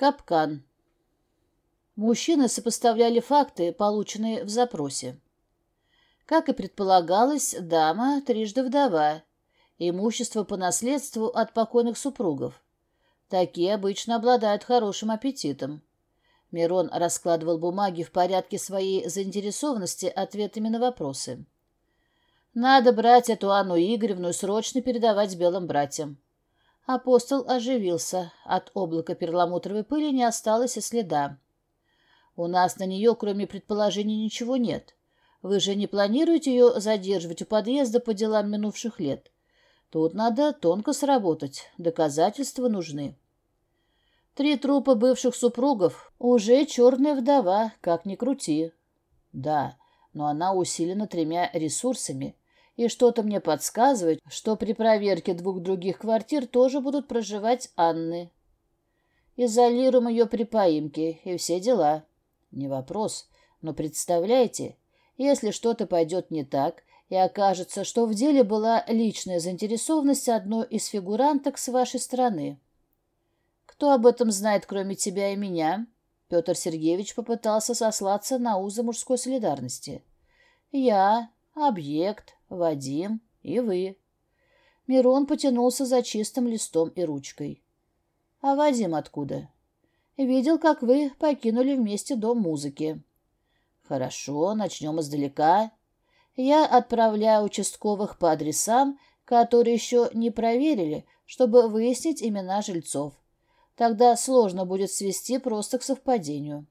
Капкан. Мужчины сопоставляли факты, полученные в запросе. Как и предполагалось, дама трижды вдова, имущество по наследству от покойных супругов. Такие обычно обладают хорошим аппетитом. Мирон раскладывал бумаги в порядке своей заинтересованности ответами на вопросы. «Надо брать эту Анну Игоревну и срочно передавать белым братьям. Апостол оживился. От облака перламутровой пыли не осталось и следа. «У нас на нее, кроме предположений, ничего нет. Вы же не планируете ее задерживать у подъезда по делам минувших лет? Тут надо тонко сработать. Доказательства нужны». Три трупа бывших супругов, уже черная вдова, как ни крути. Да, но она усилена тремя ресурсами — и что-то мне подсказывает, что при проверке двух других квартир тоже будут проживать Анны. Изолируем ее при поимке, и все дела. Не вопрос, но представляете, если что-то пойдет не так, и окажется, что в деле была личная заинтересованность одной из фигуранток с вашей стороны. Кто об этом знает, кроме тебя и меня? Петр Сергеевич попытался сослаться на узы мужской солидарности. Я, объект, Вадим и вы. Мирон потянулся за чистым листом и ручкой. А Вадим откуда? Видел, как вы покинули вместе дом музыки. Хорошо, начнем издалека. Я отправляю участковых по адресам, которые еще не проверили, чтобы выяснить имена жильцов. Тогда сложно будет свести просто к совпадению.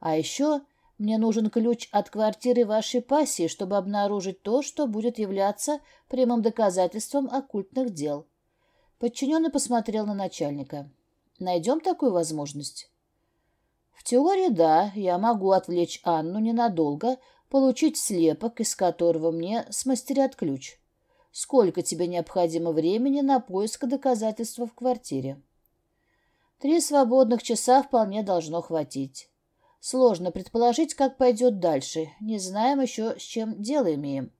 А еще мне нужен ключ от квартиры вашей пассии, чтобы обнаружить то, что будет являться прямым доказательством оккультных дел. Подчиненный посмотрел на начальника. Найдем такую возможность? В теории, да, я могу отвлечь Анну ненадолго, получить слепок, из которого мне смастерят ключ. Сколько тебе необходимо времени на поиск доказательства в квартире? Три свободных часа вполне должно хватить. Сложно предположить, как пойдет дальше. Не знаем еще, с чем дело имеем.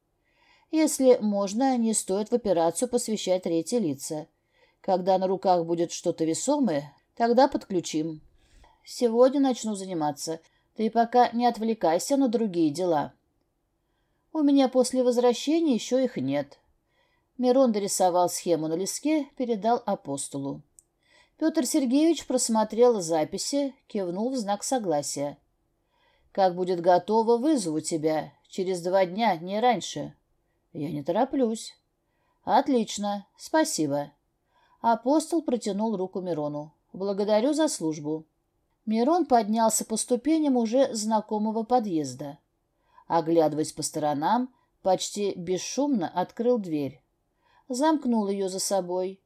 Если можно, не стоит в операцию посвящать третьи лица. Когда на руках будет что-то весомое, тогда подключим. Сегодня начну заниматься. Ты пока не отвлекайся на другие дела. У меня после возвращения еще их нет. Мирон дорисовал схему на листке, передал апостолу. Петр Сергеевич просмотрел записи, кивнул в знак согласия. «Как будет готово, вызову тебя. Через два дня, не раньше». «Я не тороплюсь». «Отлично. Спасибо». Апостол протянул руку Мирону. «Благодарю за службу». Мирон поднялся по ступеням уже знакомого подъезда. Оглядываясь по сторонам, почти бесшумно открыл дверь. Замкнул ее за собой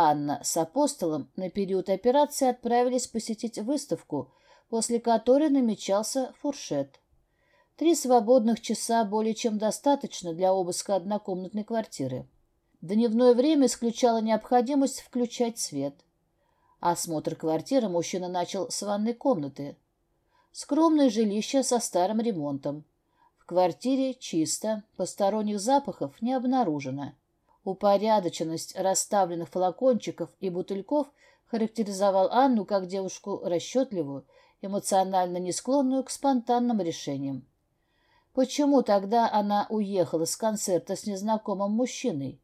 Анна с апостолом на период операции отправились посетить выставку, после которой намечался фуршет. Три свободных часа более чем достаточно для обыска однокомнатной квартиры. Дневное время исключало необходимость включать свет. Осмотр квартиры мужчина начал с ванной комнаты. Скромное жилище со старым ремонтом. В квартире чисто, посторонних запахов не обнаружено. Упорядоченность расставленных флакончиков и бутыльков характеризовал Анну как девушку расчетливую, эмоционально не склонную к спонтанным решениям. Почему тогда она уехала с концерта с незнакомым мужчиной?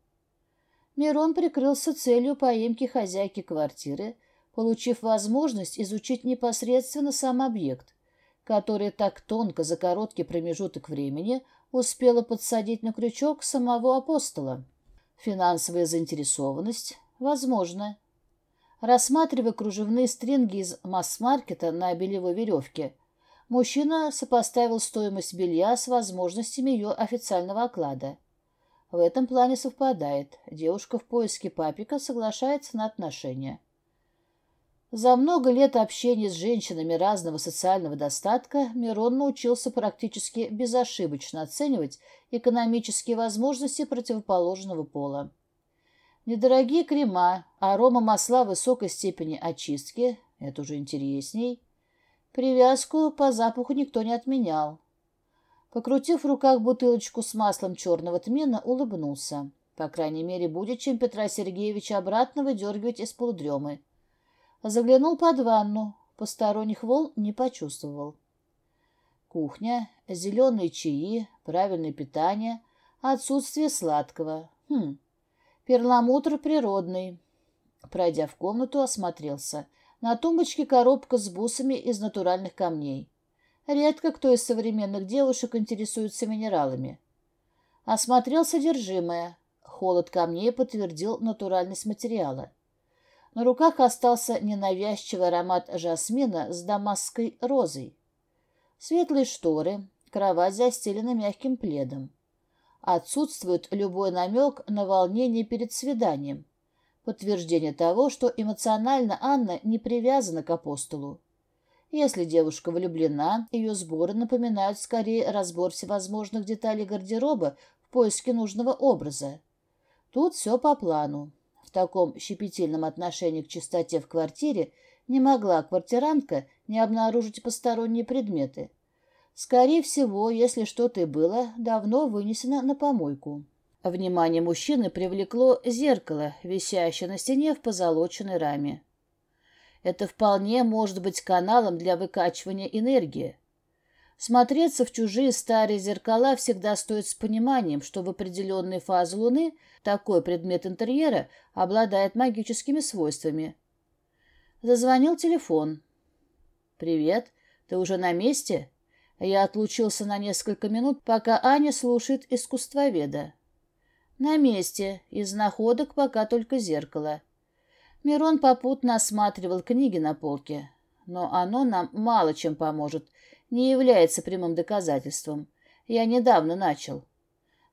Мирон прикрылся целью поимки хозяйки квартиры, получив возможность изучить непосредственно сам объект, который так тонко за короткий промежуток времени успела подсадить на крючок самого апостола. Финансовая заинтересованность? Возможно. Рассматривая кружевные стринги из масс-маркета на белевой веревке, мужчина сопоставил стоимость белья с возможностями ее официального оклада. В этом плане совпадает. Девушка в поиске папика соглашается на отношения. За много лет общения с женщинами разного социального достатка Мирон научился практически безошибочно оценивать экономические возможности противоположного пола. Недорогие крема, арома масла высокой степени очистки – это уже интересней. Привязку по запаху никто не отменял. Покрутив в руках бутылочку с маслом черного тмина, улыбнулся. По крайней мере, будет чем Петра Сергеевича обратно выдергивать из полудремы. Заглянул под ванну, посторонних волн не почувствовал. Кухня, зеленые чаи, правильное питание, отсутствие сладкого. Хм, перламутр природный. Пройдя в комнату, осмотрелся. На тумбочке коробка с бусами из натуральных камней. Редко кто из современных девушек интересуется минералами. Осмотрел содержимое. Холод камней подтвердил натуральность материала. На руках остался ненавязчивый аромат жасмина с дамасской розой. Светлые шторы, кровать застелена мягким пледом. Отсутствует любой намек на волнение перед свиданием. Подтверждение того, что эмоционально Анна не привязана к апостолу. Если девушка влюблена, ее сборы напоминают скорее разбор всевозможных деталей гардероба в поиске нужного образа. Тут все по плану. Таком щепетильном отношении к чистоте в квартире не могла квартирантка не обнаружить посторонние предметы. Скорее всего, если что-то и было, давно вынесено на помойку. Внимание мужчины привлекло зеркало, висящее на стене в позолоченной раме. Это вполне может быть каналом для выкачивания энергии. Смотреться в чужие старые зеркала всегда стоит с пониманием, что в определенные фазы Луны такой предмет интерьера обладает магическими свойствами. Зазвонил телефон. «Привет, ты уже на месте?» Я отлучился на несколько минут, пока Аня слушает искусствоведа. На месте, из находок пока только зеркало. Мирон попутно осматривал книги на полке. Но оно нам мало чем поможет, не является прямым доказательством. Я недавно начал.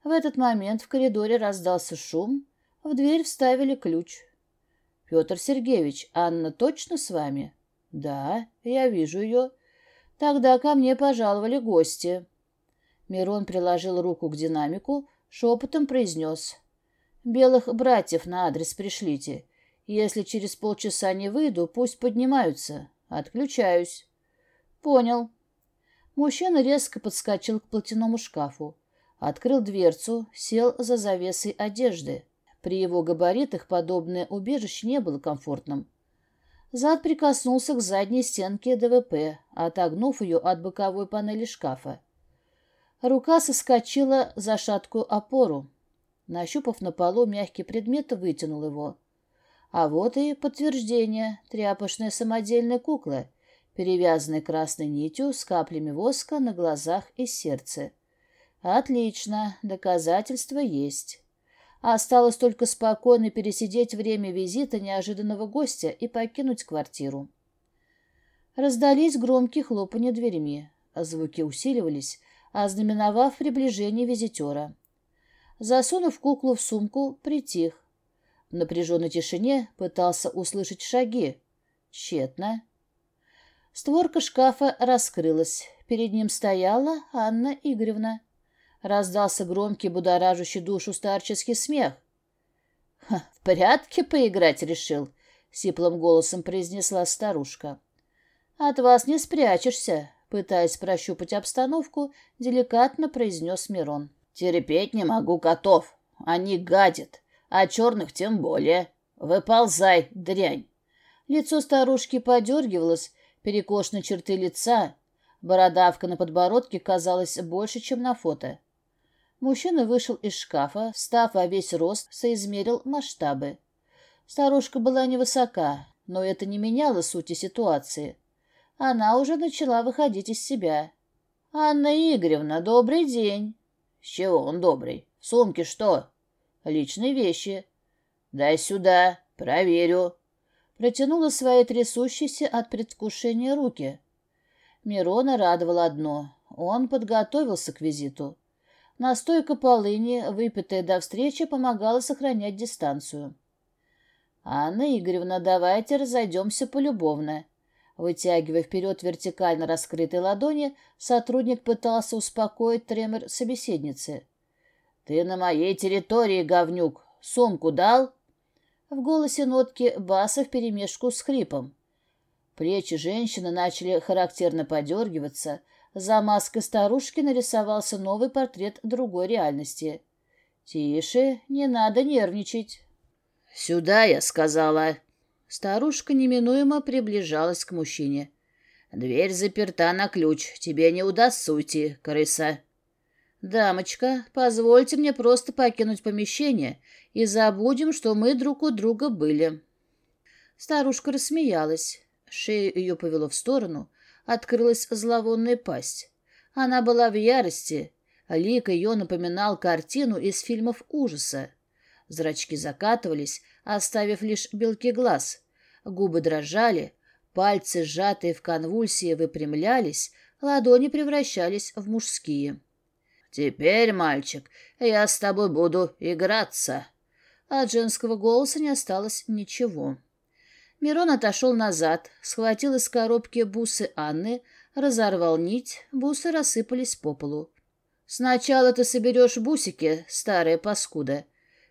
В этот момент в коридоре раздался шум, в дверь вставили ключ. «Петр Сергеевич, Анна точно с вами?» «Да, я вижу ее. Тогда ко мне пожаловали гости. Мирон приложил руку к динамику, шепотом произнес. «Белых братьев на адрес пришлите. Если через полчаса не выйду, пусть поднимаются. Отключаюсь». «Понял». Мужчина резко подскочил к платяному шкафу. Открыл дверцу, сел за завесой одежды. При его габаритах подобное убежище не было комфортным. Зад прикоснулся к задней стенке ДВП, отогнув ее от боковой панели шкафа. Рука соскочила за шаткую опору. Нащупав на полу мягкий предмет, вытянул его. А вот и подтверждение. Тряпочная самодельная кукла, перевязанная красной нитью с каплями воска на глазах и сердце. Отлично, доказательства есть. Осталось только спокойно пересидеть время визита неожиданного гостя и покинуть квартиру. Раздались громкие хлопанья дверьми. Звуки усиливались, ознаменовав приближение визитера. Засунув куклу в сумку, притих. В напряженной тишине пытался услышать шаги. Тщетно. Створка шкафа раскрылась. Перед ним стояла Анна Игоревна. Раздался громкий, будоражащий душу старческий смех. «В порядке поиграть решил?» — сиплым голосом произнесла старушка. «От вас не спрячешься», — пытаясь прощупать обстановку, деликатно произнес Мирон. «Терпеть не могу котов. Они гадят, а черных тем более. Выползай, дрянь!» Лицо старушки подергивалось, перекошенные черты лица. Бородавка на подбородке казалась больше, чем на фото. Мужчина вышел из шкафа, став во весь рост, соизмерил масштабы. Старушка была невысока, но это не меняло сути ситуации. Она уже начала выходить из себя. «Анна Игоревна, добрый день!» «С чего он добрый? В сумке что?» «Личные вещи». «Дай сюда, проверю». Протянула свои трясущиеся от предвкушения руки. Мирона радовало одно. Он подготовился к визиту. Настойка полыни, выпитая до встречи, помогала сохранять дистанцию. «Анна Игоревна, давайте разойдемся полюбовно». Вытягивая вперед вертикально раскрытые ладони, сотрудник пытался успокоить тремор собеседницы. «Ты на моей территории, говнюк! Сумку дал?» В голосе нотки баса вперемешку с хрипом. Плечи женщины начали характерно подергиваться, за маской старушки нарисовался новый портрет другой реальности. «Тише, не надо нервничать». «Сюда, я сказала». Старушка неминуемо приближалась к мужчине. «Дверь заперта на ключ. Тебе не удастся уйти, крыса». «Дамочка, позвольте мне просто покинуть помещение и забудем, что мы друг у друга были». Старушка рассмеялась. Шею ее повело в сторону, открылась зловонная пасть. Она была в ярости. Лик ее напоминал картину из фильмов ужаса. Зрачки закатывались, оставив лишь белки глаз. Губы дрожали, пальцы, сжатые в конвульсии, выпрямлялись, ладони превращались в мужские. «Теперь, мальчик, я с тобой буду играться». От женского голоса не осталось ничего. Мирон отошел назад, схватил из коробки бусы Анны, разорвал нить, бусы рассыпались по полу. «Сначала ты соберешь бусики, старая паскуда».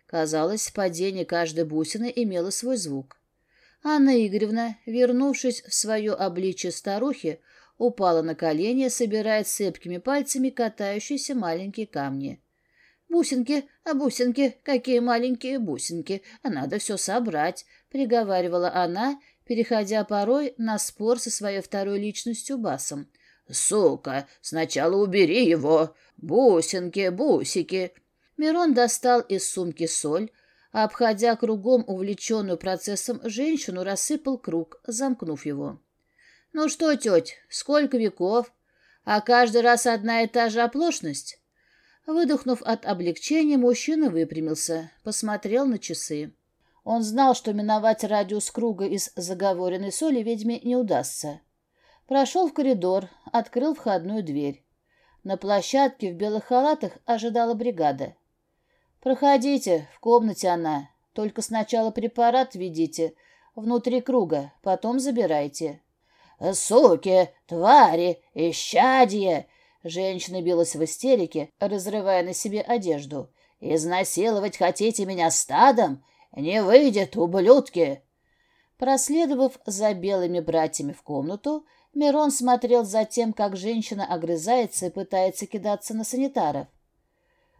Казалось, падение каждой бусины имело свой звук. Анна Игоревна, вернувшись в свое обличье старухи, упала на колени, собирая цепкими пальцами катающиеся маленькие камни. «Бусинки, а бусинки, какие маленькие бусинки, а надо все собрать», — приговаривала она, переходя порой на спор со своей второй личностью Басом. «Сука, сначала убери его! Бусинки, бусики!» Мирон достал из сумки соль, а, обходя кругом увлеченную процессом женщину, рассыпал круг, замкнув его. «Ну что, теть, сколько веков? А каждый раз одна и та же оплошность?» Выдохнув от облегчения, мужчина выпрямился, посмотрел на часы. Он знал, что миновать радиус круга из заговоренной соли ведьме не удастся. Прошел в коридор, открыл входную дверь. На площадке в белых халатах ожидала бригада. «Проходите, в комнате она. Только сначала препарат введите, внутри круга, потом забирайте». «Суки, твари, исчадье!» Женщина билась в истерике, разрывая на себе одежду. «Изнасиловать хотите меня стадом? Не выйдет, ублюдки!» Проследовав за белыми братьями в комнату, Мирон смотрел за тем, как женщина огрызается и пытается кидаться на санитаров.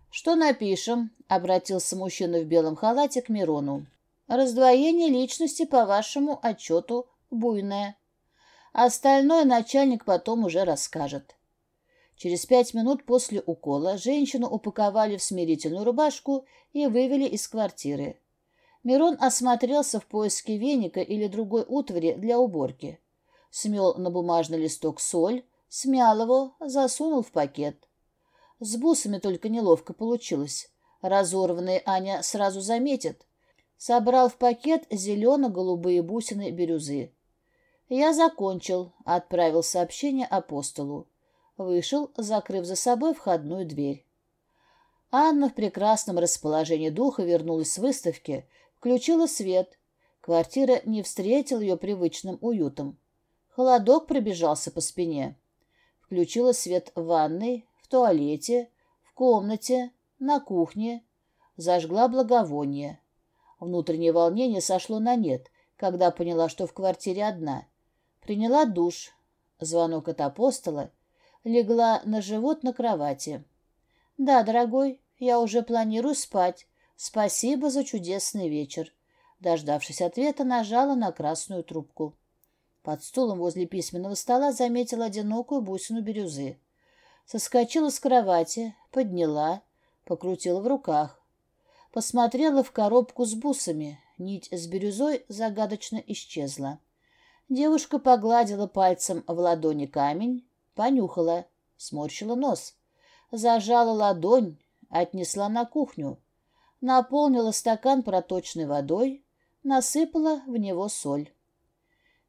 «Что напишем?» — обратился мужчина в белом халате к Мирону. «Раздвоение личности, по вашему отчету, буйное. Остальное начальник потом уже расскажет». Через пять минут после укола женщину упаковали в смирительную рубашку и вывели из квартиры. Мирон осмотрелся в поиске веника или другой утвари для уборки. Смел на бумажный листок соль, смял его, засунул в пакет. С бусами только неловко получилось. Разорванные Аня сразу заметит. Собрал в пакет зелено-голубые бусины бирюзы. «Я закончил», — отправил сообщение апостолу. Вышел, закрыв за собой входную дверь. Анна в прекрасном расположении духа вернулась с выставки — Включила свет. Квартира не встретила ее привычным уютом. Холодок пробежался по спине. Включила свет в ванной, в туалете, в комнате, на кухне. Зажгла благовоние. Внутреннее волнение сошло на нет, когда поняла, что в квартире одна. Приняла душ. Звонок от апостола. Легла на живот на кровати. «Да, дорогой, я уже планирую спать. «Спасибо за чудесный вечер». Дождавшись ответа, нажала на красную трубку. Под стулом возле письменного стола заметила одинокую бусину бирюзы. Соскочила с кровати, подняла, покрутила в руках. Посмотрела в коробку с бусами. Нить с бирюзой загадочно исчезла. Девушка погладила пальцем в ладони камень, понюхала, сморщила нос. Зажала ладонь, отнесла на кухню наполнила стакан проточной водой, насыпала в него соль.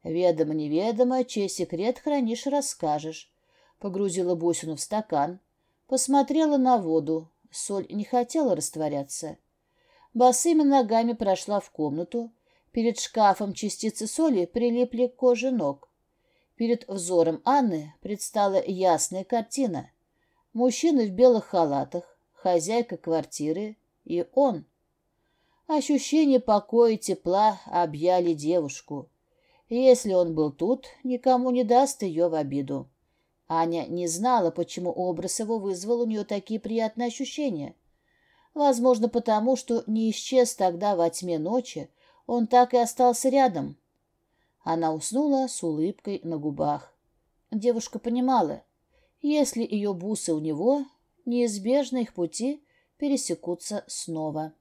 Ведомо-неведомо, чей секрет хранишь, расскажешь. Погрузила бусину в стакан, посмотрела на воду, соль не хотела растворяться. Босыми ногами прошла в комнату, перед шкафом частицы соли прилипли к коже ног. Перед взором Анны предстала ясная картина. Мужчина в белых халатах, хозяйка квартиры, и он. Ощущение покоя и тепла объяли девушку. Если он был тут, никому не даст ее в обиду. Аня не знала, почему образ его вызвал у нее такие приятные ощущения. Возможно, потому, что не исчез тогда во тьме ночи, он так и остался рядом, Она уснула с улыбкой на губах. Девушка понимала, если ее бусы у него, неизбежно их пути пересекутся снова.